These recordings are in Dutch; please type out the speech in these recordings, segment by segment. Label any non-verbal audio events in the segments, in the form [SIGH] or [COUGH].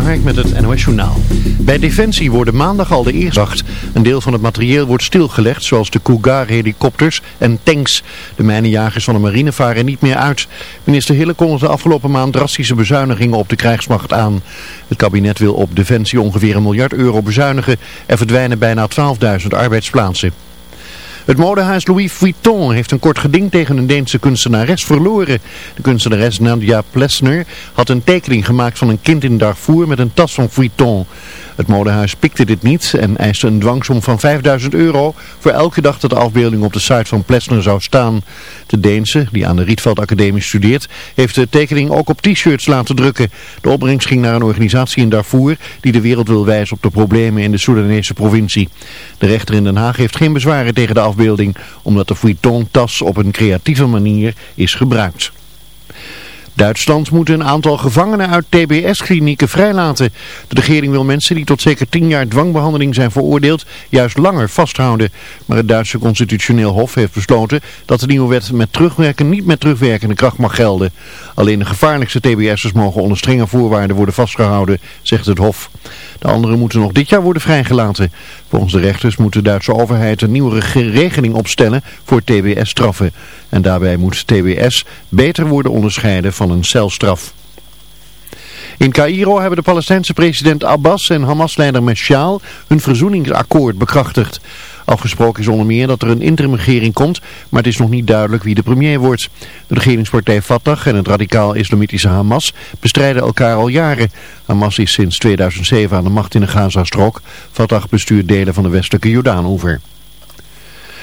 Hark met het NOS Journaal. Bij Defensie worden maandag al de eerste Een deel van het materieel wordt stilgelegd, zoals de Cougar-helikopters en tanks. De mijnenjagers van de marine varen niet meer uit. Minister Hille kondigde afgelopen maand drastische bezuinigingen op de krijgsmacht aan. Het kabinet wil op Defensie ongeveer een miljard euro bezuinigen. Er verdwijnen bijna 12.000 arbeidsplaatsen. Het modehuis Louis Vuitton heeft een kort geding tegen een Deense kunstenares verloren. De kunstenares Nadia Plessner had een tekening gemaakt van een kind in Darfur met een tas van Vuitton. Het modehuis pikte dit niet en eiste een dwangsom van 5000 euro voor elke dag dat de afbeelding op de site van Plessner zou staan. De Deense, die aan de Rietveld Academie studeert, heeft de tekening ook op t-shirts laten drukken. De opbrengst ging naar een organisatie in Darfur die de wereld wil wijzen op de problemen in de Soedanese provincie. De rechter in Den Haag heeft geen bezwaren tegen de afbeelding, omdat de Vuitton-tas op een creatieve manier is gebruikt. Duitsland moet een aantal gevangenen uit TBS-klinieken vrijlaten. De regering wil mensen die tot zeker tien jaar dwangbehandeling zijn veroordeeld juist langer vasthouden. Maar het Duitse constitutioneel hof heeft besloten dat de nieuwe wet met terugwerken niet met terugwerkende kracht mag gelden. Alleen de gevaarlijkste TBS'ers mogen onder strenge voorwaarden worden vastgehouden, zegt het hof. De anderen moeten nog dit jaar worden vrijgelaten. Volgens de rechters moet de Duitse overheid een nieuwe regeling opstellen voor TBS-straffen. En daarbij moet TBS beter worden onderscheiden van een celstraf. In Cairo hebben de Palestijnse president Abbas en Hamas-leider Meshaal hun verzoeningsakkoord bekrachtigd. Afgesproken is onder meer dat er een interimregering komt, maar het is nog niet duidelijk wie de premier wordt. De regeringspartij Fatah en het radicaal-islamitische Hamas bestrijden elkaar al jaren. Hamas is sinds 2007 aan de macht in de Gazastrook. Fatah bestuurt delen van de westelijke Jordaanoever.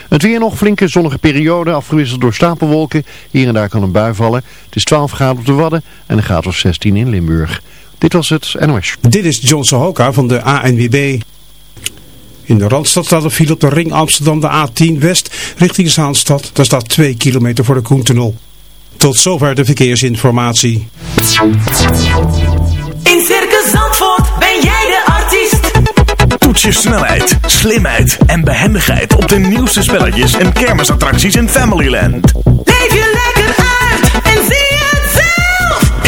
Het weer nog flinke zonnige periode, afgewisseld door stapelwolken. Hier en daar kan een bui vallen. Het is 12 graden op de Wadden en een graad of 16 in Limburg. Dit was het NOS. Dit is John Sohoka van de ANWB. In de Randstad staat er file op de ring Amsterdam de A10 West richting Zaanstad. Daar staat 2 kilometer voor de Koentunnel. Tot zover de verkeersinformatie. In Circus Zandvoort ben jij de artiest. Toets je snelheid, slimheid en behendigheid op de nieuwste spelletjes en kermisattracties in Familyland. Leef je lekker uit en zie.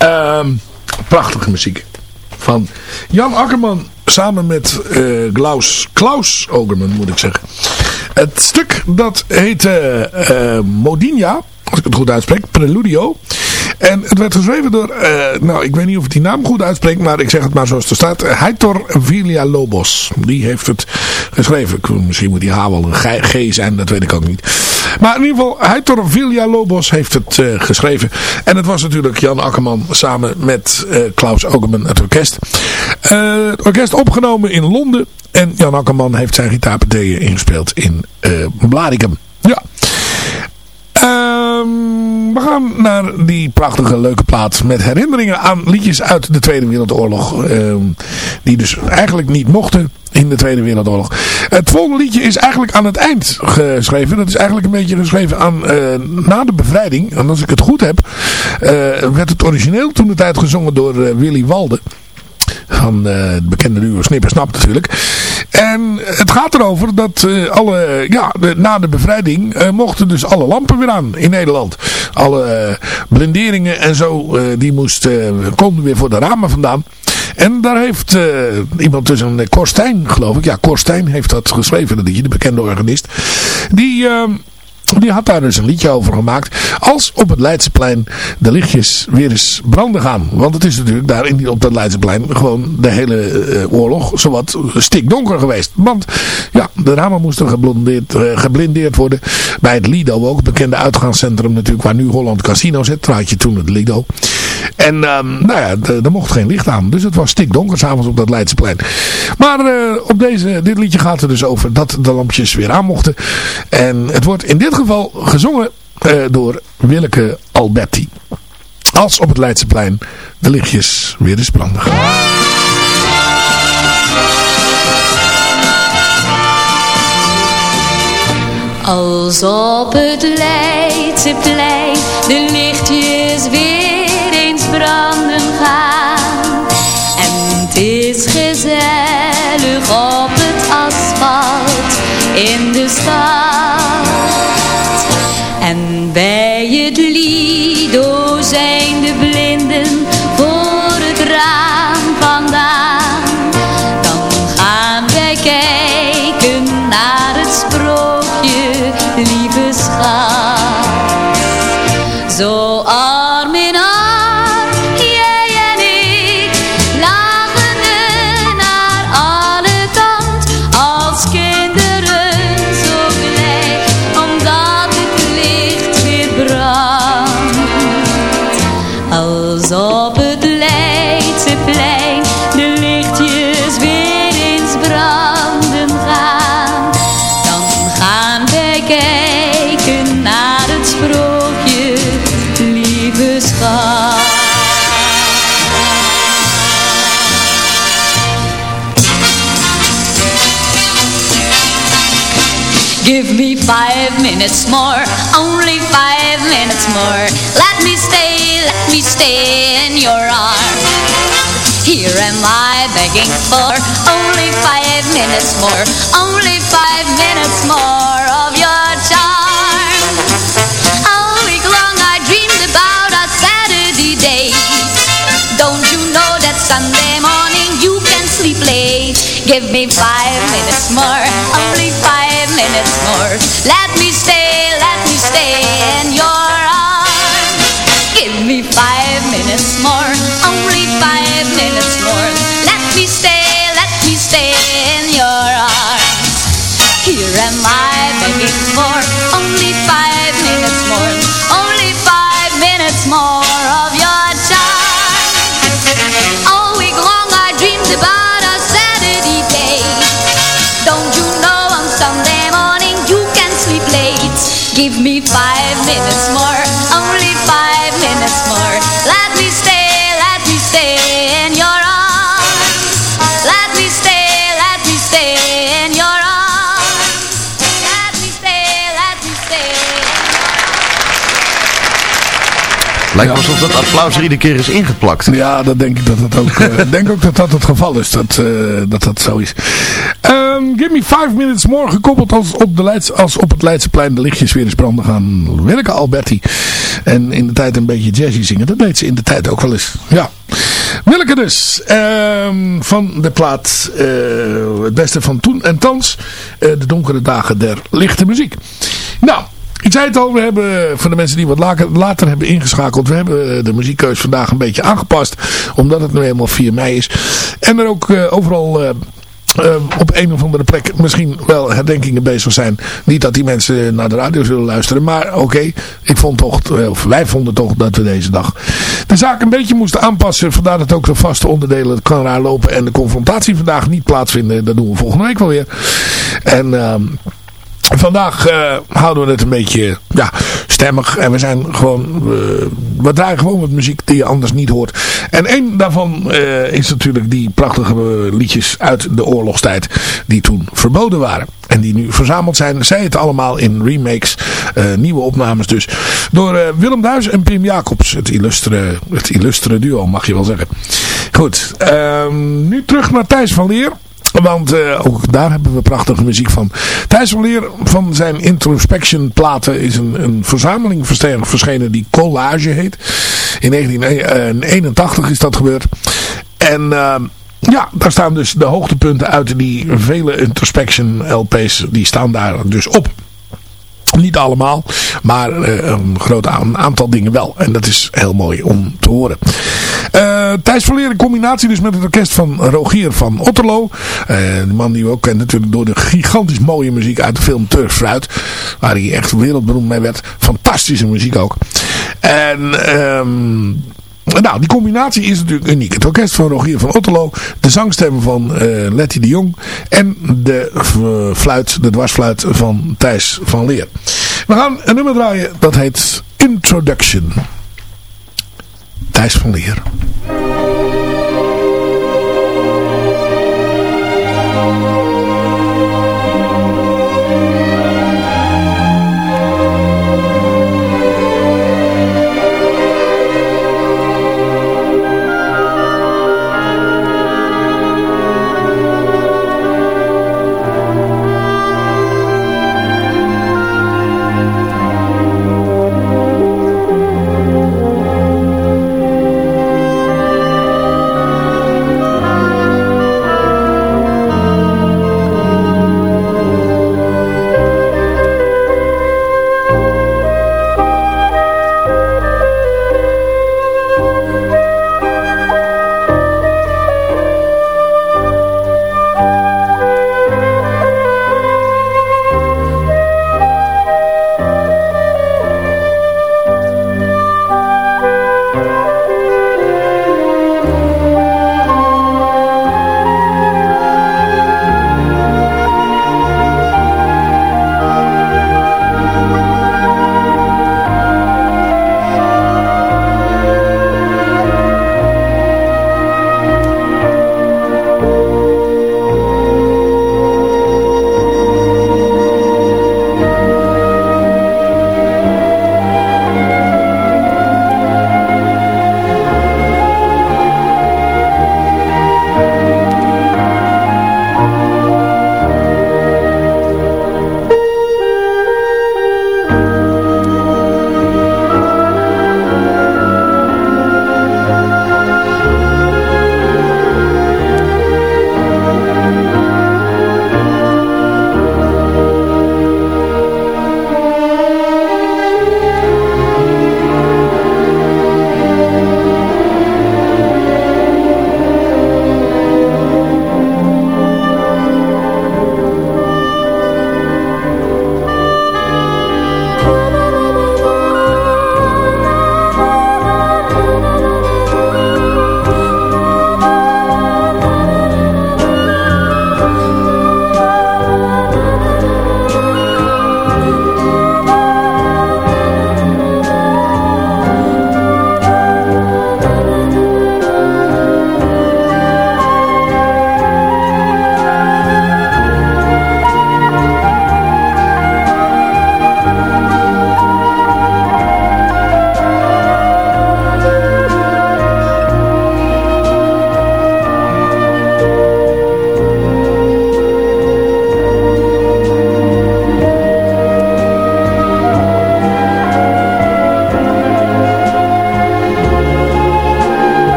Ehm, prachtige muziek. Van Jan Akkerman samen met eh, Klaus, Klaus Ogerman moet ik zeggen. Het stuk dat heet uh, Modinia, als ik het goed uitspreek, Preludio. En het werd geschreven door, uh, nou ik weet niet of ik die naam goed uitspreek, maar ik zeg het maar zoals het staat. Heitor Villalobos. Die heeft het geschreven. Misschien moet die H wel een G zijn, dat weet ik ook niet. Maar in ieder geval, Heitor Villalobos heeft het uh, geschreven. En het was natuurlijk Jan Akkerman samen met uh, Klaus Ogerman, het orkest. het orkest opgenomen in Londen. En Jan Akkerman heeft zijn gitaarpartijen ingespeeld in Blaricum. Ja. Um, we gaan naar die prachtige leuke plaat met herinneringen aan liedjes uit de Tweede Wereldoorlog. Um, die dus eigenlijk niet mochten in de Tweede Wereldoorlog. Het volgende liedje is eigenlijk aan het eind geschreven. Dat is eigenlijk een beetje geschreven aan uh, na de bevrijding. En als ik het goed heb, uh, werd het origineel toen de tijd gezongen door uh, Willy Walde van de bekende duo Snipper Snap natuurlijk. En het gaat erover dat alle, ja, na de bevrijding mochten dus alle lampen weer aan in Nederland. Alle blinderingen en zo, die moesten, konden weer voor de ramen vandaan. En daar heeft iemand tussen Korstijn, geloof ik. Ja, Korstijn heeft dat geschreven, dat de bekende organist. Die die had daar dus een liedje over gemaakt. Als op het Leidseplein de lichtjes weer eens branden gaan. Want het is natuurlijk daar in op dat Leidseplein gewoon de hele uh, oorlog zowat stikdonker geweest. Want ja, de ramen moesten uh, geblindeerd worden. Bij het Lido ook, het bekende uitgaanscentrum natuurlijk waar nu Holland Casino zit. Daar je toen het Lido. En um, nou ja, er mocht geen licht aan. Dus het was stikdonker s'avonds op dat Leidseplein. Maar uh, op deze, dit liedje gaat er dus over dat de lampjes weer aan mochten. En het wordt in dit geval gezongen uh, door Willeke Alberti. Als op het Leidseplein de lichtjes weer eens branden. Als op het Leidseplein de lichtjes weer eens branden gaan. En het is gezellig op het asfalt in de stad. Minutes more, only five minutes more. Let me stay, let me stay in your arms. Here am I begging for only five minutes more, only five minutes more of your charm. All week long I dreamed about our Saturday days. Don't you know that Sunday morning you can sleep late? Give me five minutes more, only five minutes more. Let more, only five minutes more. Lijkt alsof dat applaus er iedere keer is ingeplakt. Ja, dat denk ik dat dat ook, eh, [LAUGHS] ik denk ook dat dat het geval is. Dat eh, dat, dat zo is. Ehm, give me five minutes more. Gekoppeld als op, de Leids, als op het Leidseplein de lichtjes weer eens branden gaan. Willeke Alberti. En in de tijd een beetje jazzy zingen. Dat deed ze in de tijd ook wel eens. Ja. Willeke dus. ehm, van de plaat eh, Het Beste van Toen en Thans. de donkere dagen der lichte muziek. Nou. Ik zei het al, we hebben, voor de mensen die wat later, hebben ingeschakeld, we hebben eh, de muziekkeus vandaag een beetje aangepast, omdat het nu eenmaal 4 mei is. En er ook eh, overal eh, op een of andere plek misschien wel herdenkingen bezig zijn. Niet dat die mensen naar de radio zullen luisteren, maar oké, ik vond toch, of wij vonden toch dat we deze dag de zaak een beetje moesten aanpassen. Vandaar dat ook de vaste onderdelen, het kan raar lopen en de confrontatie vandaag niet plaatsvinden. Dat doen we volgende week wel weer. En... ehm Vandaag eh, houden we het een beetje ja, stemmig. En we zijn gewoon. eh, we draaien gewoon wat muziek die je anders niet hoort. En een daarvan eh, is natuurlijk die prachtige liedjes uit de oorlogstijd. Die toen verboden waren. En die nu verzameld zijn. Zij het allemaal in remakes. nieuwe opnames dus. Door Willem Duis en Pim Jacobs. Het illustre, het illustre duo mag je wel zeggen. Goed. ehm, nu terug naar Thijs van Leer. Want eh, ook daar hebben we prachtige muziek van. Thijs van Leer van zijn Introspection platen is een, een verzameling verschenen die Collage heet. In 1981 is dat gebeurd. En eh, ja, daar staan dus de hoogtepunten uit die vele Introspection LP's. Die staan daar dus op. Niet allemaal, maar eh, een groot aantal dingen wel. En dat is heel mooi om te horen. Eh Thijs van Leer in combinatie dus met het orkest van Rogier van Otterlo. Eh, de man die we ook kennen natuurlijk door de gigantisch mooie muziek uit de film Turf Fruit. Waar hij echt wereldberoemd mee werd. Fantastische muziek ook. En... ehm nou, die combinatie is natuurlijk uniek. Het orkest van Rogier van Otterlo, de zangstem van eh, Letty de Jong en de eh, fluit, de dwarsfluit van Thijs van Leer. We gaan een nummer draaien, dat heet Introduction. Thijs van Leer.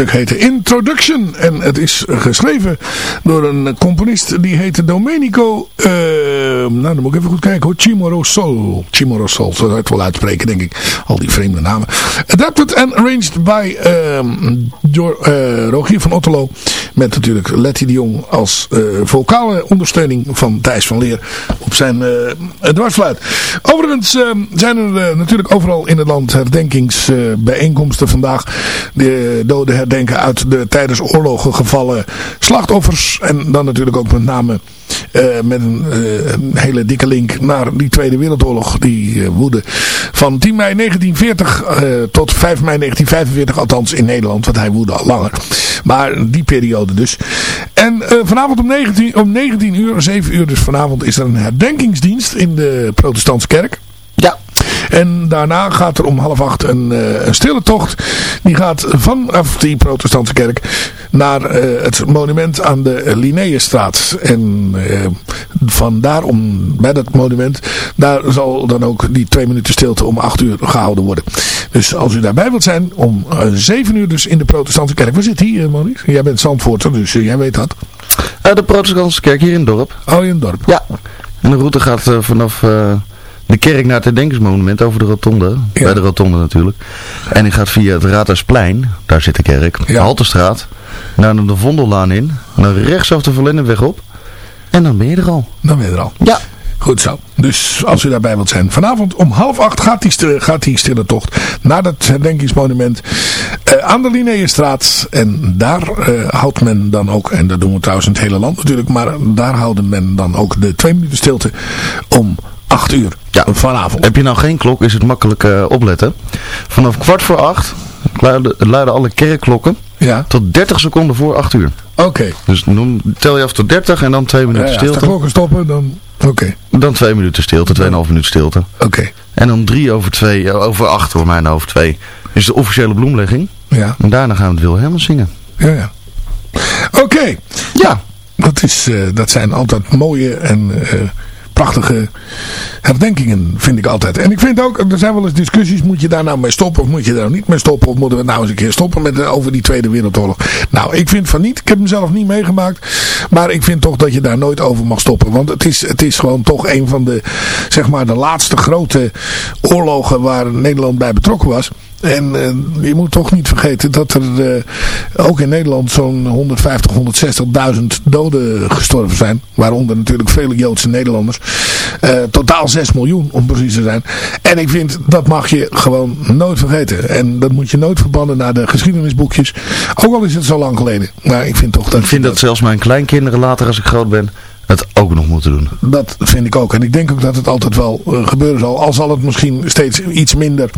Stuk heette Introduction. En het is geschreven door een componist die heette Domenico... eh, nou, dan moet ik even goed kijken hoor. Chimorosol. Chimorosol, zo zou het wel uitspreken denk ik. Al die vreemde namen. Adapted and arranged by ehm, door, eh, Rogier van Otterlo. Met natuurlijk Letty de Jong als eh, vocale ondersteuning van Thijs van Leer op zijn eh dwarsfluit. Overigens eh, zijn er eh, natuurlijk overal in het land herdenkingsbijeenkomsten vandaag. De doden herdenken uit de tijdens oorlogen gevallen slachtoffers. En dan natuurlijk ook met name eh, met een, eh, een hele dikke link naar die Tweede Wereldoorlog die woedde van 10 mei 1940 eh, tot 5 mei 1945 althans in Nederland, want hij woedde al langer. Maar die periode dus. En vanavond om 19, om 19 uur, 7 uur dus vanavond is er een herdenkingsdienst in de protestantse kerk. En daarna gaat er om half acht een, eh, een stille tocht. Die gaat vanaf die protestantse kerk naar eh, het monument aan de Linnaeusstraat. En eh, vandaar om bij dat monument, daar zal dan ook die twee minuten stilte om acht uur gehouden worden. Dus als u daarbij wilt zijn, om zeven uur dus in de protestantse kerk. Waar zit hier, Maurice? Jij bent Zandvoorter, dus jij weet dat. De protestantse kerk hier in het dorp. Oh, in het dorp. Ja. En de route gaat vanaf de kerk naar het herdenkingsmonument over de rotonde. Bij de rotonde natuurlijk. En die gaat via het Raadhuisplein, daar zit de kerk. Ja. Haltestraat. Naar de Vondellaan in. En dan rechtsaf de Verlennenweg op. En dan ben je er al. Dan ben je er al. Ja. Goed zo. Dus als u daarbij wilt zijn. Vanavond om half acht gaat die, gaat die stille tocht naar het herdenkingsmonument eh, aan de Linnaeusstraat. En daar eh, houdt men dan ook, en dat doen we trouwens in het hele land natuurlijk, maar daar houden men dan ook de twee minuten stilte om acht uur Ja. vanavond. Heb je nou geen klok, is het makkelijk eh, opletten. Vanaf kwart voor acht luiden, luiden alle kerkklokken Ja, tot 30 seconden voor 8 uur. oké. Dus noem, tel je af tot 30 en dan 2 Ja, minuten ja, als de stilte. klokken stoppen, dan... Oké, Dan 2 minuten stilte, 2,5 minuten stilte. oké. En dan 3 over 2, over 8 voor mij over 2 is de officiële bloemlegging. Ja, En daarna gaan we het Wilhelmus zingen. ja, ja. Oké. Ja. Dat, is, eh, dat zijn altijd mooie en eh, prachtige herdenkingen, vind ik altijd. En ik vind ook, er zijn wel eens discussies, moet je daar nou mee stoppen of moet je daar nou niet mee stoppen? Of moeten we nou eens een keer stoppen met, eh, over die Tweede Wereldoorlog? Nou, ik vind van niet. Ik heb hem zelf niet meegemaakt. Maar ik vind toch dat je daar nooit over mag stoppen. Want het is, het is gewoon toch een van de, zeg maar, de laatste grote oorlogen waar Nederland bij betrokken was. En eh, je moet toch niet vergeten dat er eh, ook in Nederland zo'n 150, 160.000 doden gestorven zijn. Waaronder natuurlijk vele Joodse Nederlanders. Eh, totaal 6 miljoen om precies te zijn. En ik vind dat mag je gewoon nooit vergeten. En dat moet je nooit verbannen naar de geschiedenisboekjes. Ook al is het zo lang geleden. Maar ik vind toch dat... Ik vind dat zelfs mijn kleinkinderen later als ik groot ben het ook nog moeten doen. Dat vind ik ook. En ik denk ook dat het altijd wel gebeuren zal. Al zal het misschien steeds iets minder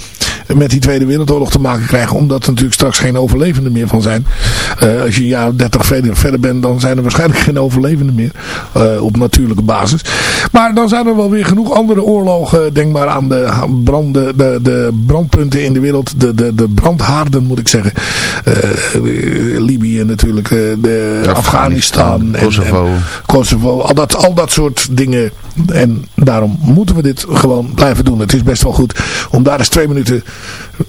met die Tweede Wereldoorlog te maken krijgen. Omdat er natuurlijk straks geen overlevenden meer van zijn. Eh, als je een jaar of 30 verder, verder bent, dan zijn er waarschijnlijk geen overlevenden meer. eh, op natuurlijke basis. Maar dan zijn er wel weer genoeg andere oorlogen. Denk maar aan de, branden, de, de brandpunten in de wereld. De, de, de brandhaarden moet ik zeggen. Eh, Libië natuurlijk. Afghanistan. en- Kosovo. en Kosovo. Al dat, al dat soort dingen. En daarom moeten we dit gewoon blijven doen. Het is best wel goed om daar eens twee minuten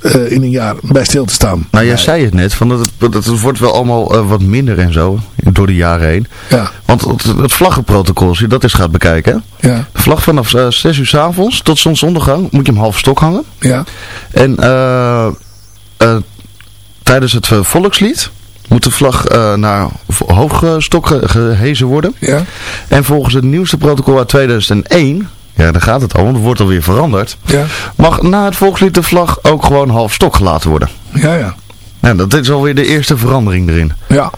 eh, in een jaar bij stil te staan. Nou, jij zei het net, van dat, het, dat het wordt wel allemaal eh, wat minder en zo, door de jaren heen. Ja, Want het, het vlaggenprotocol, als je dat eens gaat bekijken. ja, De vlag vanaf eh, 6 uur s avonds tot zonsondergang moet je hem half stok hangen. ja, En tijdens het volkslied moet de vlag eh, naar v- hoog eh, stok ge- gehezen worden. ja, En volgens het nieuwste protocol uit 2001, ja daar gaat het al, want het wordt alweer veranderd. ja, Mag na het volkslied de vlag ook gewoon half stok gelaten worden. ja, ja. Nou, dat is alweer de eerste verandering erin. Ja,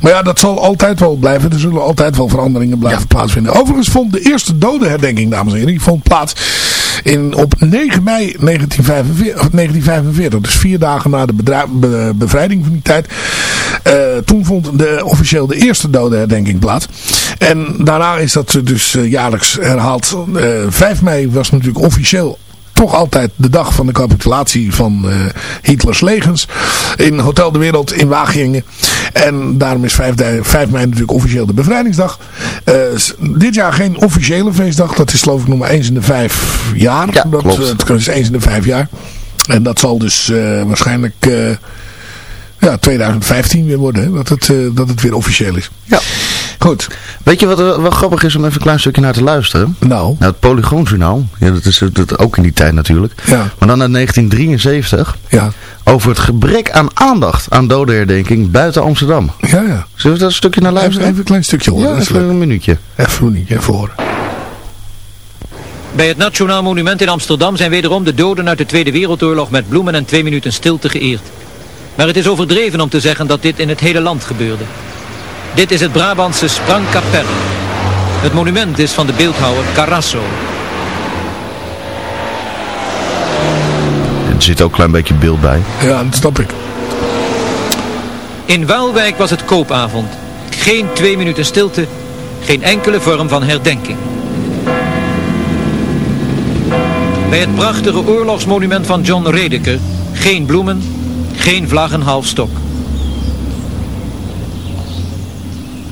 maar ja, dat zal altijd wel blijven. Er zullen altijd wel veranderingen blijven plaatsvinden. Overigens vond de eerste dodenherdenking, dames en heren, die vond plaats in, op 9 mei 1945, of 1945. Dus vier dagen na de bevrijding van die tijd. Eh, toen vond de, officieel de eerste dodenherdenking plaats. En daarna is dat dus eh, jaarlijks herhaald. Eh 5 mei was natuurlijk officieel toch altijd de dag van de capitulatie van eh, Hitlers legens in Hotel de Wereld in Wageningen. En daarom is 5, 5 mei natuurlijk officieel de bevrijdingsdag. Eh, dit jaar geen officiële feestdag. Dat is geloof ik nog maar eens in de vijf jaar. Ja, dat, klopt. eh, Het is eens in de vijf jaar. En dat zal dus waarschijnlijk... ja, 2015 weer worden. Hè? Dat, het, eh, dat het weer officieel is. Ja. Goed. Weet je wat er wel grappig is om even een klein stukje naar te luisteren? Nou. Nou, het Polygoonjournaal. Ja, dat is dat ook in die tijd natuurlijk. Ja. Maar dan uit 1973. Ja. Over het gebrek aan aandacht aan dodenherdenking buiten Amsterdam. Ja, ja. Zullen we dat een stukje naar luisteren? even een klein stukje horen. ja, dat is even leuk. een minuutje. Even een minuutje even horen. Bij het Nationaal Monument in Amsterdam zijn wederom de doden uit de Tweede Wereldoorlog met bloemen en twee minuten stilte geëerd. Maar het is overdreven om te zeggen dat dit in het hele land gebeurde. Dit is het Brabantse Sprangkapelle. Het monument is van de beeldhouwer Carasso. Er zit ook een klein beetje beeld bij. Ja, dat snap ik. In Waalwijk was het koopavond. Geen twee minuten stilte, geen enkele vorm van herdenking. Bij het prachtige oorlogsmonument van John Redeker geen bloemen, geen vlag en halfstok.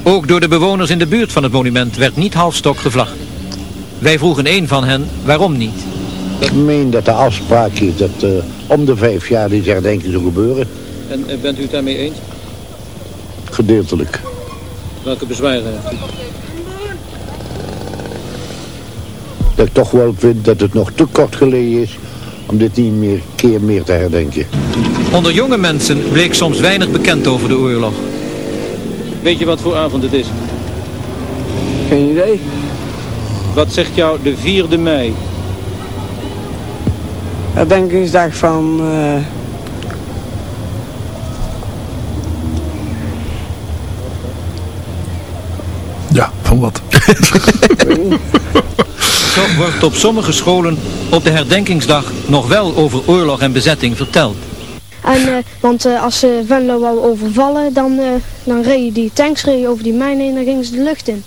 Ook door de bewoners in de buurt van het monument werd niet halfstok gevlagd. Wij vroegen een van hen waarom niet. Ik meen dat de afspraak is dat eh, om de vijf jaar die herdenking zou gebeuren. En bent u het daarmee eens? Gedeeltelijk. Welke bezwaren heeft u? Dat ik toch wel vind dat het nog te kort geleden is om dit niet meer keer meer te herdenken. Onder jonge mensen bleek soms weinig bekend over de oorlog. Weet je wat voor avond het is? Geen idee. Wat zegt jou de 4e mei? Herdenkingsdag van... eh, Ja, van wat? [LAUGHS] Wordt op sommige scholen op de herdenkingsdag nog wel over oorlog en bezetting verteld. En, eh, want eh, als ze Venlo wou overvallen, dan, eh, dan reden die tanks reden over die mijnen en dan gingen ze de lucht in.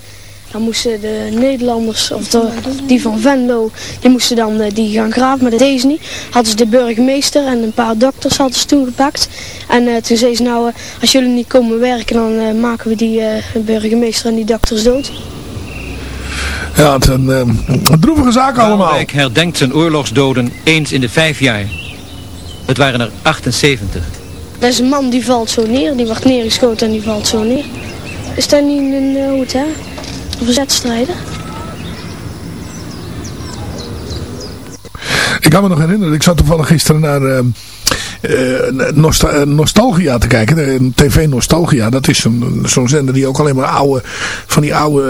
Dan moesten de Nederlanders, of de, die van Venlo, die moesten dan eh, die gaan graven, maar dat deden ze niet. Hadden ze de burgemeester en een paar dokters hadden ze toen gepakt. En eh, toen zei ze nou, eh, als jullie niet komen werken, dan eh, maken we die eh, burgemeester en die dokters dood. Ja, het is een, eh, een droevige zaak allemaal. Waalwijk herdenkt zijn oorlogsdoden eens in de vijf jaar. Het waren er 78. Dat is een man die valt zo neer, die wordt neergeschoten en die valt zo neer. Is dat niet een, uh, hoe het, hè? Een verzetstrijder? Ik kan me nog herinneren, ik zat toevallig gisteren naar eh, eh, Nosta- eh, Nostalgia te kijken. TV Nostalgia, dat is zo'n zo'n zender die ook alleen maar oude, van die oude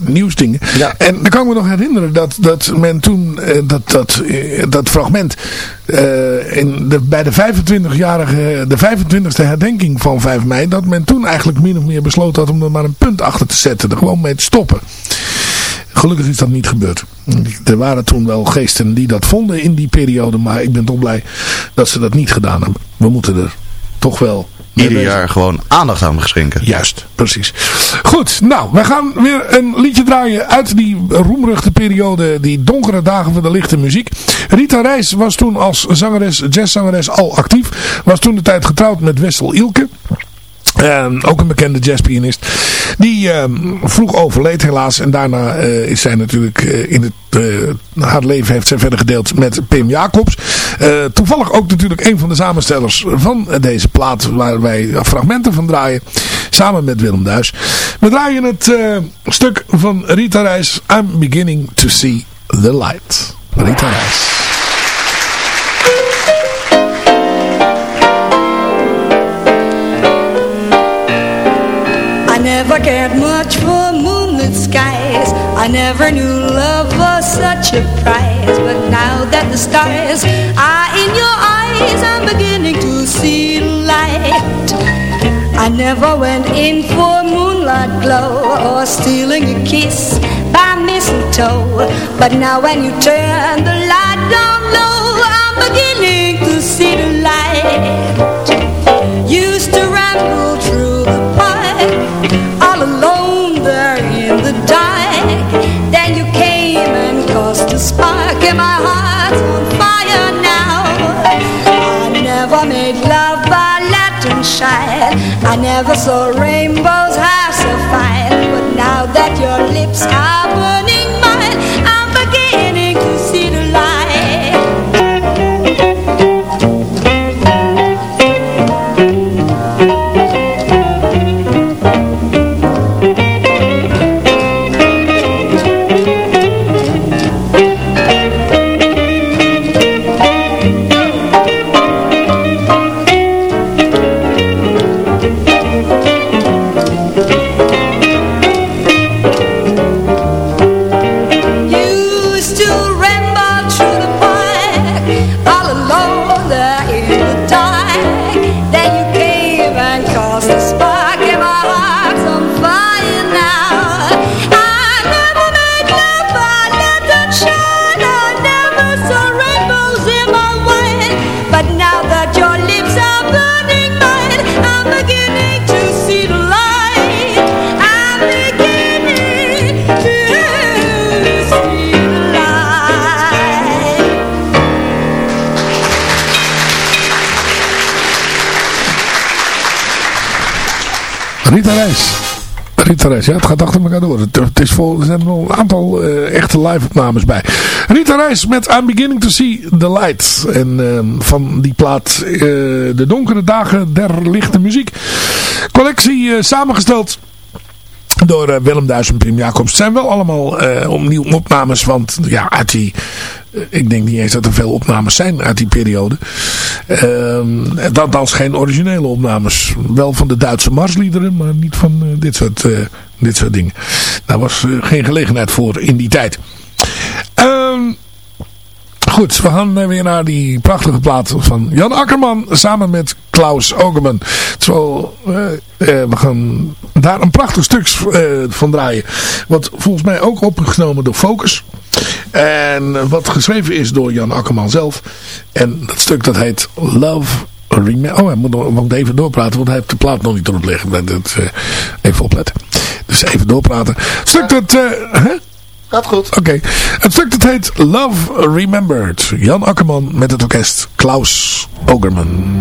eh, nieuwsdingen. En dan kan ik me nog herinneren dat, dat men toen, eh, dat, dat, eh, dat fragment eh, in de, bij de 25-jarige, de 25e herdenking van 5 mei, dat men toen eigenlijk min of meer besloten had om er maar een punt achter te zetten. Er gewoon mee te stoppen. Gelukkig is dat niet gebeurd. Er waren toen wel geesten die dat vonden in die periode. Maar ik ben toch blij dat ze dat niet gedaan hebben. We moeten er toch wel... Ieder jaar gewoon aandacht aan schenken. Juist, precies. Goed, nou, wij gaan weer een liedje draaien uit die roemruchte periode, die donkere dagen van de lichte muziek. Rita Reis was toen als zangeres, jazzzangeres al actief. Was toen de tijd getrouwd met Wessel Ilke. Ehm, ook een bekende jazzpianist. Die ehm, vroeg overleed helaas. En daarna eh, is zij natuurlijk eh, in het, eh, haar leven heeft zij verder gedeeld met Pim Jacobs. Toevallig ook natuurlijk een van de samenstellers van deze plaat. Waar wij fragmenten van draaien. Samen met Willem Duis. We draaien het stuk van Rita Reis. I'm beginning to see the light. Rita Reis. Never cared much for moonlit skies. I never knew love was such a prize. But now that the stars are in your eyes I'm beginning to see light. I never went in for moonlight glow Or stealing a kiss by mistletoe. But now when you turn the light down low I'm beginning to see the light. Used to ramble there's a rainbow Rita Reis. Rita Reis, ja, het gaat achter elkaar door. Het, is vol, er zijn wel een aantal eh, echte live-opnames bij. Rita Reis met I'm Beginning to See the Light. En ehm, van die plaat eh, De Donkere Dagen der Lichte Muziek. Collectie eh, samengesteld door Willem Duis en Pim Jacobs. Het zijn wel allemaal opnieuw opnames, want ja, uit die... eh, ik denk niet eens dat er veel opnames zijn uit die periode. Ehm dat als geen originele opnames. Wel van de Duitse marsliederen, maar niet van eh, dit, soort, eh, dit soort dingen. Daar was eh, geen gelegenheid voor in die tijd. Ehm Goed, we gaan eh, weer naar die prachtige plaat van Jan Akkerman samen met Klaus Ogerman. Zo, eh, eh, we gaan daar een prachtig stuk van draaien. Wat volgens mij ook opgenomen door Focus. En wat geschreven is door Jan Akkerman zelf. En dat stuk dat heet Love Remember. Oh, hij moet, nog- even doorpraten, want hij heeft de plaat nog niet erop liggen. Dat, even opletten. Dus even doorpraten. Stuk dat... Gaat goed. Oké. Het stuk dat heet Love Remembered. Jan Akkerman met het orkest Klaus Ogerman.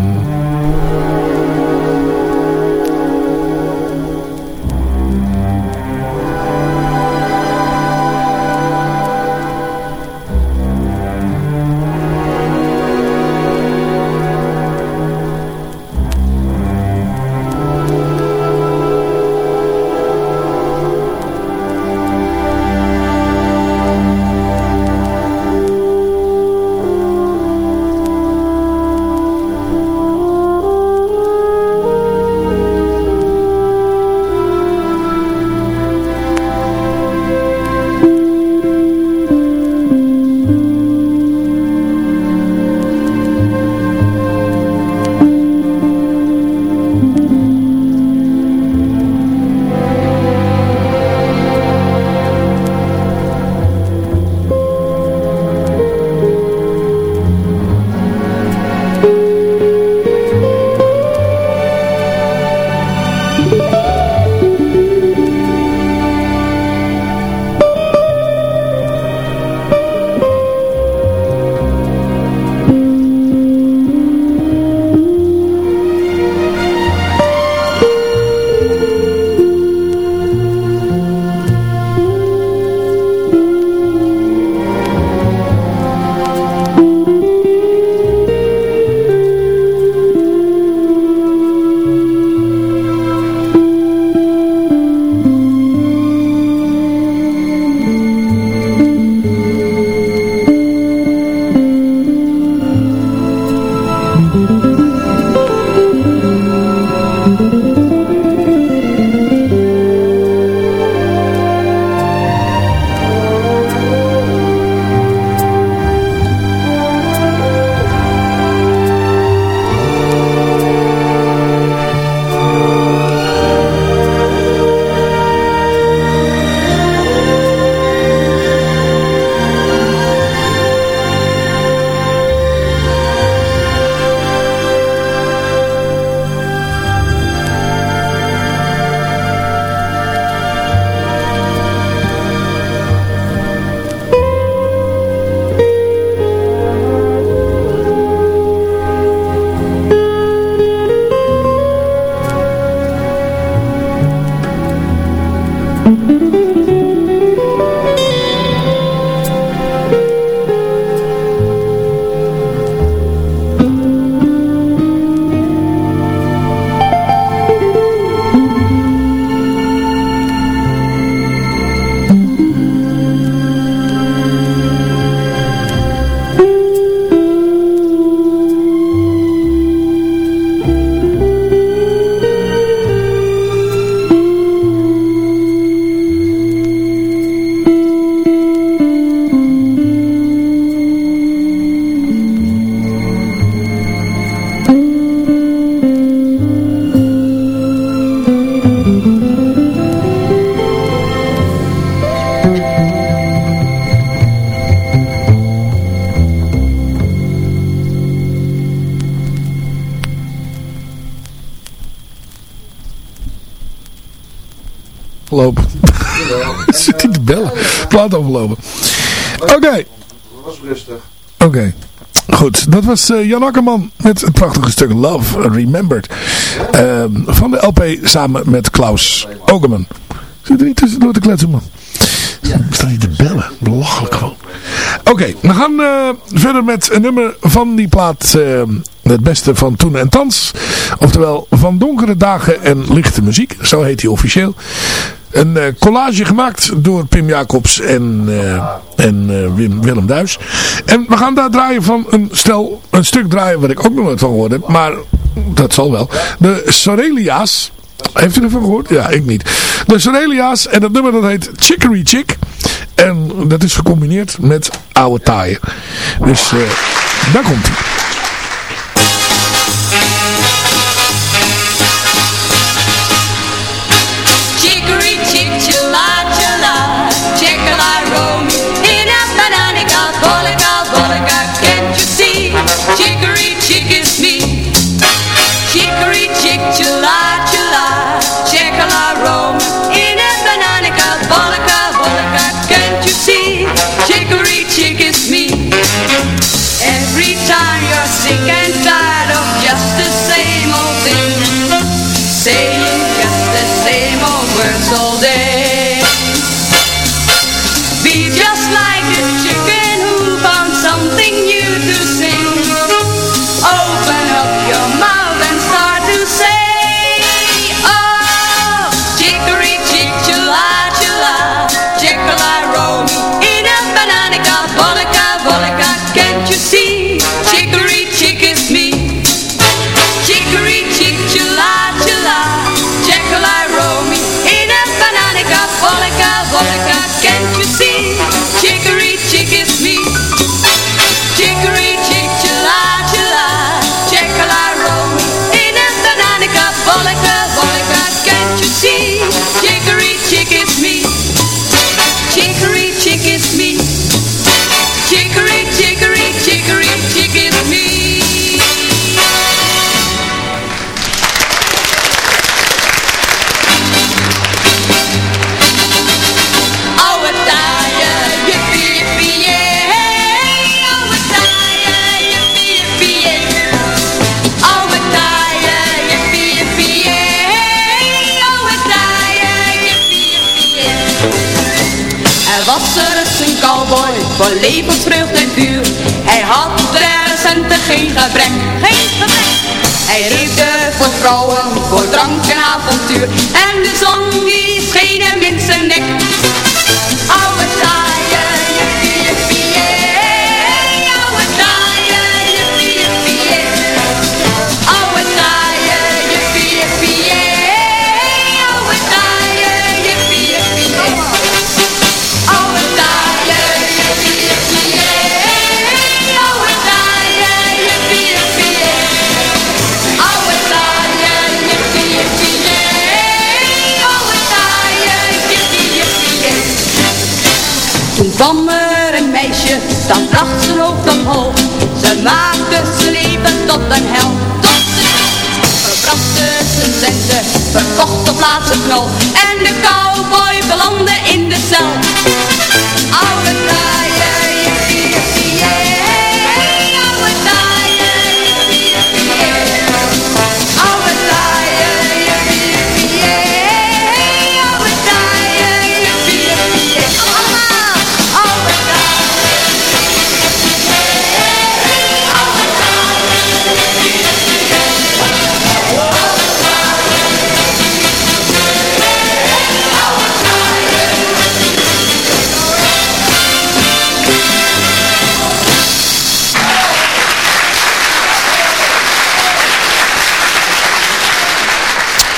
Plaat overlopen. Oké. was rustig. Oké. Goed, dat was uh, Jan Akkerman met het prachtige stuk Love Remembered. Uh, van de LP samen met Klaus Ogerman. Zit er niet tussendoor te kletsen man. Ja. Sta je te bellen. Belachelijk gewoon. Oké, we gaan uh, verder met een nummer van die plaat. Uh, het beste van toen en thans. Oftewel van donkere dagen en lichte muziek. Zo heet hij officieel. Een uh, collage gemaakt door Pim Jacobs en, en Wim, Willem Duis. En we gaan daar draaien van een stel, een stuk draaien wat ik ook nog nooit van gehoord heb. Maar dat zal wel. De Sorelia's. Heeft u ervan gehoord? Ja, ik niet. De Sorelia's en dat nummer dat heet Chicory Chick. En dat is gecombineerd met oude taaien. Dus daar komt hij. Vol levensvreugd en vuur. Hij had der centen geen gebrek, geen gebrek. Hij leefde voor vrouwen, voor drank en avontuur. En de zon die scheen hem in zijn nek. Oude taaien, verkocht op laatste knol. En de cowboy belandde in de cel.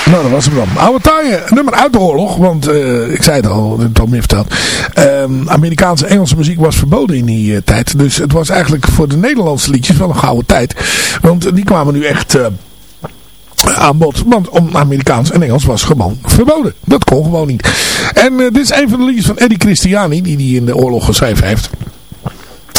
Nou, dat was hem dan. Oude taaien, nummer uit de oorlog. Want eh, ik zei het al, het al meer verteld. Ehm, Amerikaanse Engelse muziek was verboden in die eh, tijd. Dus het was eigenlijk voor de Nederlandse liedjes wel een gouden tijd. Want die kwamen nu echt... eh, aan bod. Want om Amerikaans en Engels was gewoon verboden. Dat kon gewoon niet. En dit is een van de liedjes van Eddie Christiani. Die hij in de oorlog geschreven heeft.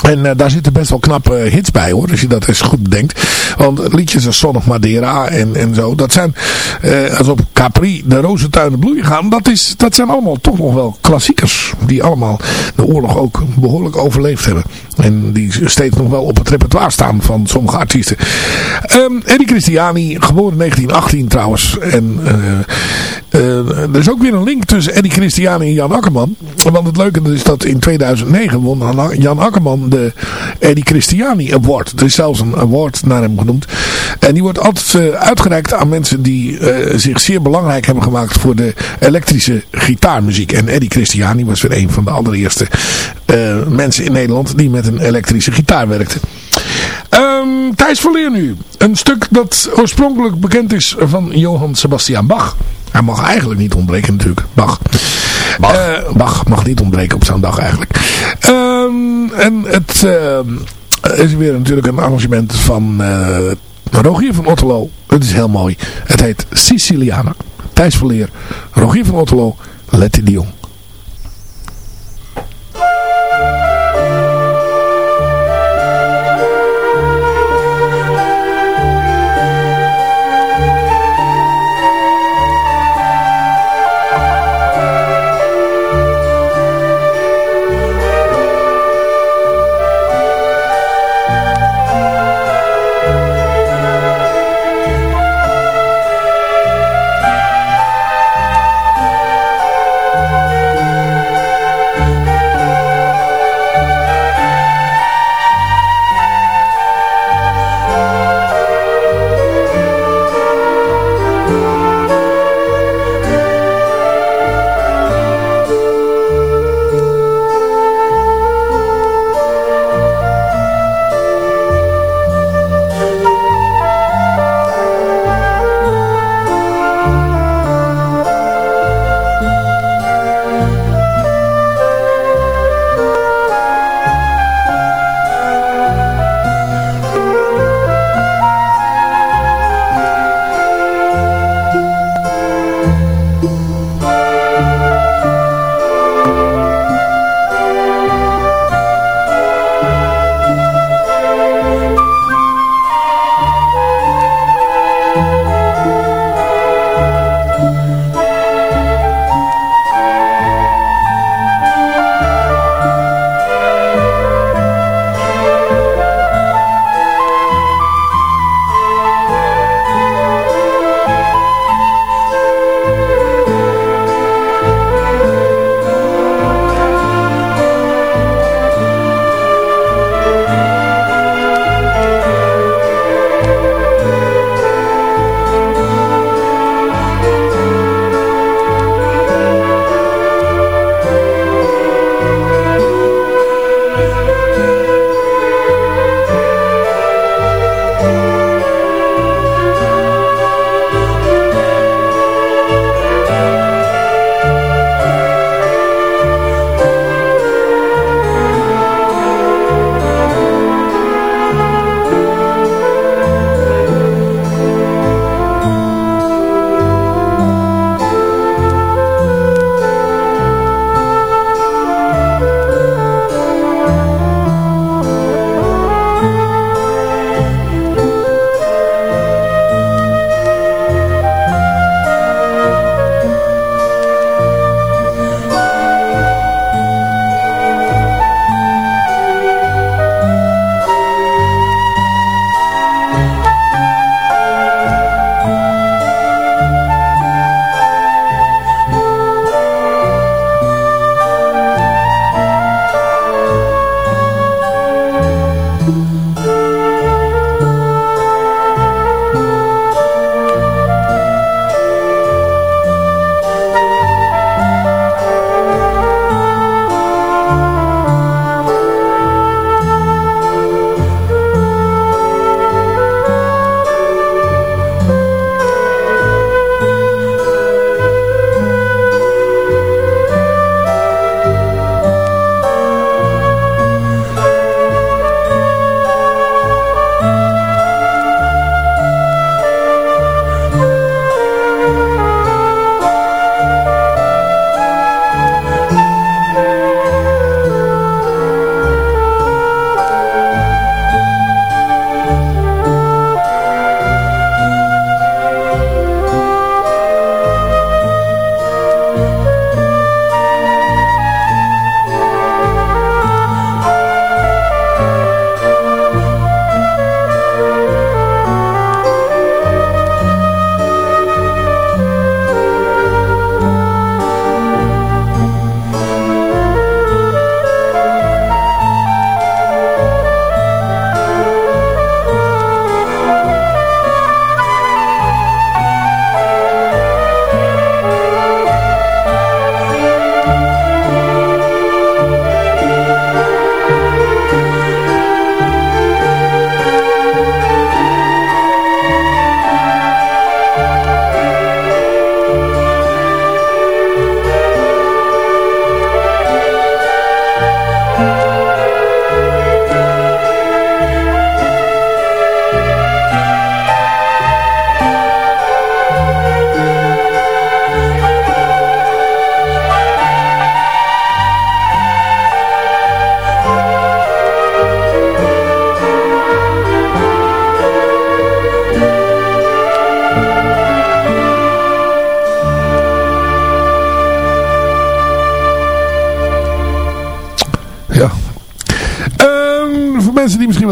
En eh, daar zitten best wel knappe hits bij hoor, als je dat eens goed bedenkt. Want liedjes als Zonnig Madeira en, en zo, dat zijn, eh, als op Capri de rozentuinen bloeien gaan, dat, is, dat zijn allemaal toch nog wel klassiekers. Die allemaal de oorlog ook behoorlijk overleefd hebben. En die steeds nog wel op het repertoire staan van sommige artiesten. Um, Eddie Christiani, geboren in 1918 trouwens. En uh, uh, er is ook weer een link tussen Eddie Christiani en Jan Akkerman. Want het leuke is dat in 2009 won Jan Akkerman de Eddie Christiani Award. Er is zelfs een award naar hem genoemd. En die wordt altijd uh, uitgereikt aan mensen die zich zeer belangrijk hebben gemaakt voor de elektrische gitaarmuziek. En Eddie Christiani was weer een van de allereerste mensen in Nederland die met een elektrische gitaar werkte. Um, Thijs Verleer nu. Een stuk dat oorspronkelijk bekend is van Johann Sebastian Bach. Hij mag eigenlijk niet ontbreken natuurlijk. Bach. Bach, uh, Bach mag niet ontbreken op zo'n dag eigenlijk. Um, en het uh, is weer natuurlijk een arrangement van uh, Rogier van Otterlo. Het is heel mooi. Het heet Siciliana. Thijs Verleer, Rogier van Otterlo, Letty Dion. mensen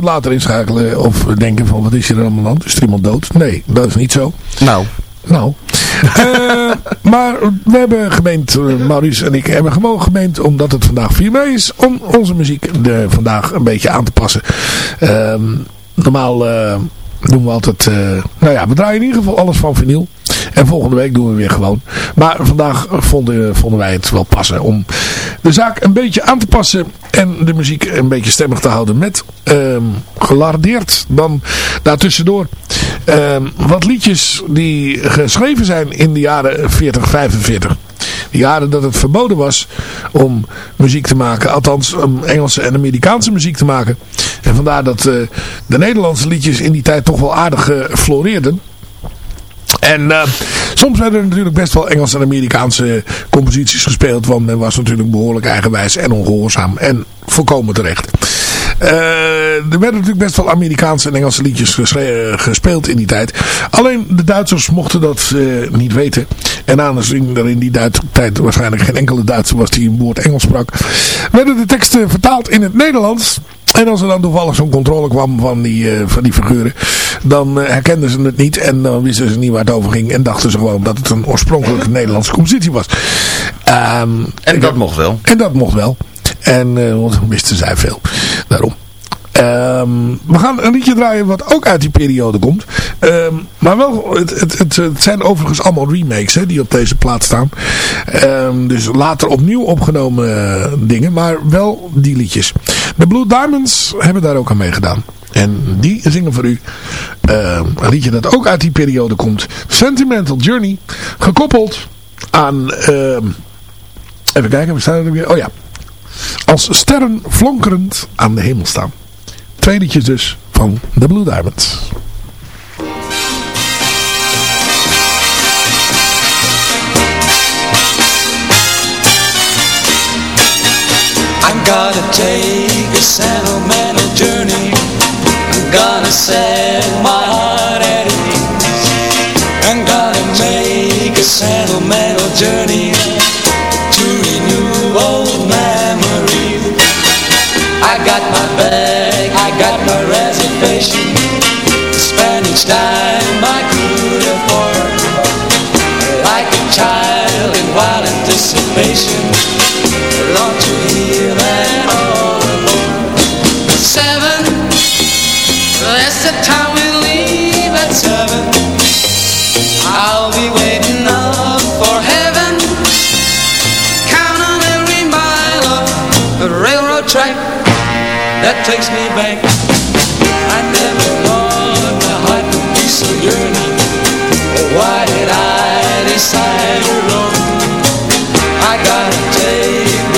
later inschakelen of denken van wat is hier allemaal aan? Is er iemand dood? Nee, dat is niet zo. Nou. Nou. [LAUGHS] Eh, maar we hebben gemeend, eh, Maurice en ik hebben gewoon gemeend, omdat het vandaag 4 mei is, om onze muziek de, vandaag een beetje aan te passen. Ehm, normaal eh, doen we altijd, nou ja, we draaien in ieder geval alles van vinyl. En volgende week doen we weer gewoon. Maar vandaag vonden, vonden wij het wel passen om de zaak een beetje aan te passen. En de muziek een beetje stemmig te houden met ehm, gelardeerd dan daartussendoor. ehm wat liedjes die geschreven zijn in de jaren 40, 45. De jaren dat het verboden was om muziek te maken. Althans, om Engelse en Amerikaanse muziek te maken. En vandaar dat eh, de Nederlandse liedjes in die tijd toch wel aardig eh, floreerden. En eh, soms werden er natuurlijk best wel Engelse en Amerikaanse composities gespeeld. Want men was natuurlijk behoorlijk eigenwijs en ongehoorzaam. En volkomen terecht. Eh, er werden natuurlijk best wel Amerikaanse en Engelse liedjes gespeeld in die tijd. Alleen de Duitsers mochten dat eh, niet weten. En aangezien er in die Duitse tijd waarschijnlijk geen enkele Duitser was die een woord Engels sprak. Werden de teksten vertaald in het Nederlands. En als er dan toevallig zo'n controle kwam van die, eh, van die figuren, dan eh, herkenden ze het niet en dan wisten ze niet waar het over ging en dachten ze gewoon dat het een oorspronkelijke [LAUGHS] Nederlandse compositie was. Ehm, En dat mocht wel. En dat mocht wel. En eh, wisten zij veel. Daarom. Ehm, we gaan een liedje draaien wat ook uit die periode komt. Ehm, maar wel, het, het, het, zijn overigens allemaal remakes hè, die op deze plaat staan. Ehm, dus later opnieuw opgenomen eh, dingen, maar wel die liedjes. De Blue Diamonds hebben daar ook aan meegedaan. En die zingen voor u een liedje dat ook uit die periode komt. Sentimental Journey. Gekoppeld aan... even kijken, we staan er weer. Oh ja. Als sterren flonkerend aan de hemel staan. Twee dus van The Blue Diamonds. I'm gonna take a sentimental journey. I'm gonna set my heart at ease. I'm gonna make a sentimental journey to renew old memories. I got my bag, My reservation. Afford. Like a child in wild anticipation. Long to hear all aboard. Seven, that's the time we leave at seven. I'll be waiting up for heaven. Every mile of the railroad track that takes me back.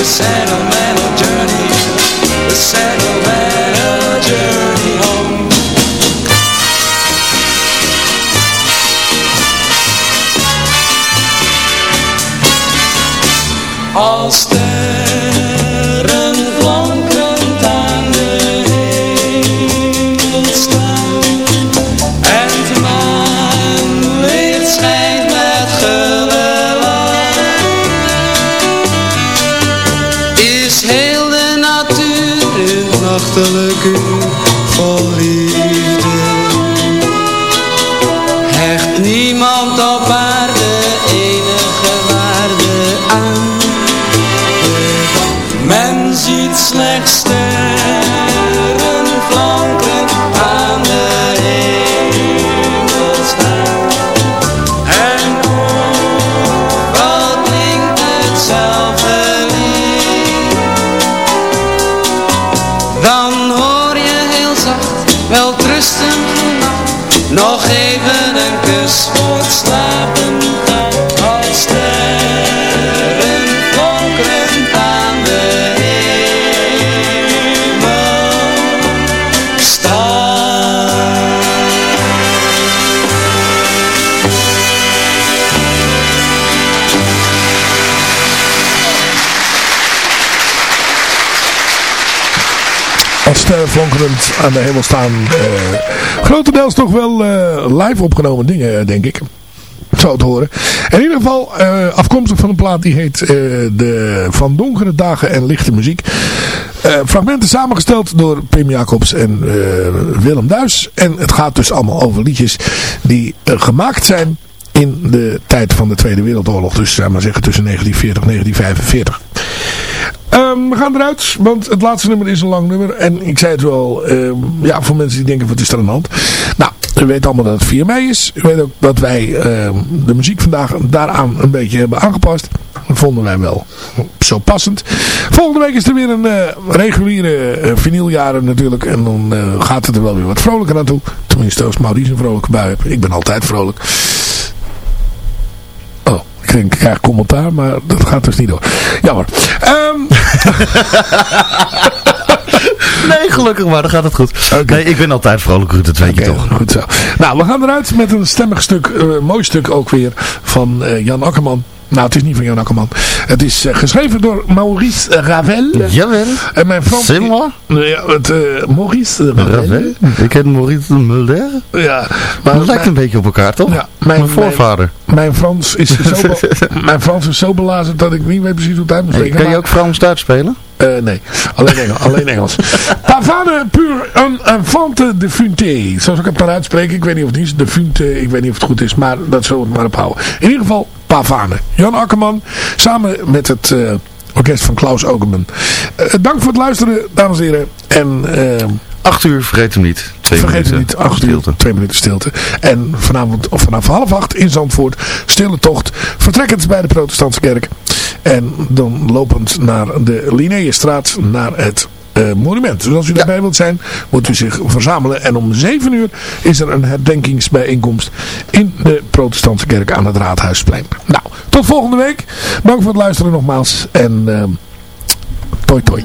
Take aan de hemel staan. eh, grotendeels toch wel eh, live opgenomen dingen, denk ik. Zo te horen. In ieder geval, eh, afkomstig van een plaat die heet eh, de Van Donkere Dagen en Lichte Muziek. Eh, fragmenten samengesteld door Pim Jacobs en Willem Duis. En het gaat dus allemaal over liedjes die gemaakt zijn in de tijd van de Tweede Wereldoorlog. Dus zeg maar zeggen tussen 1940 en 1945. Ehm, we gaan eruit, want het laatste nummer is een lang nummer. En ik zei het wel, ehm, ja, voor mensen die denken, wat is er aan de hand? Nou, u weet allemaal dat het 4 mei is. U weet ook dat wij ehm, de muziek vandaag daaraan een beetje hebben aangepast. Dat vonden wij wel zo passend. Volgende week is er weer een uh, reguliere uh, natuurlijk. En dan uh, gaat het er wel weer wat vrolijker naartoe. Tenminste, als Maurice een vrolijke bui heeft. Ik ben altijd vrolijk. Ik denk, ik krijg commentaar, maar dat gaat dus niet door. Jammer. Um... [LAUGHS] Nee, gelukkig maar, dan gaat het goed. Nee, ik ben altijd vrolijk, goed, dat weet je toch. Goed zo. Nou, we gaan eruit met een stemmig stuk, uh, mooi stuk ook weer, van uh, Jan Akkerman. Nou, het is niet van Jan Akkerman. Het is uh, geschreven door Maurice Ravel. Jawel. En mijn Frans... C'est moi? Ja, het, uh, Maurice Ravel. Ravel. Ik ken Maurice Mulder. Ja. Maar het lijkt een beetje op elkaar, toch? Ja. Mijn, mijn voorvader. Mijn, mijn, Frans is zo [LAUGHS] mijn Frans is zo belazerd dat ik niet weet precies hoe het uit moet spreken. Kan je ook Frans-Duits spelen? Uh, nee, alleen Engels. alleen Engels. [LAUGHS] Pavane pur un enfante de funte. Zoals ik het maar uitspreek. Ik weet niet of het is. De funte, ik weet niet of het goed is. Maar dat zullen we het maar ophouden. In ieder geval Pavane. Jan Akkerman. Samen met het uh, orkest van Klaus Ogerman. Uh, dank voor het luisteren, dames en heren. En... 8 uur, vergeet hem niet. Twee vergeet minuten hem niet, 8 stilte. uur, twee minuten stilte. En vanavond, of vanaf half acht in Zandvoort, stille tocht, vertrekkend bij de protestantse kerk. En dan lopend naar de Linnaeusstraat, naar het uh, monument. Dus als u daarbij wilt zijn, moet u zich verzamelen. En om 7 uur is er een herdenkingsbijeenkomst in de protestantse kerk aan het Raadhuisplein. Nou, tot volgende week. Dank voor het luisteren nogmaals. En uh, toi toi.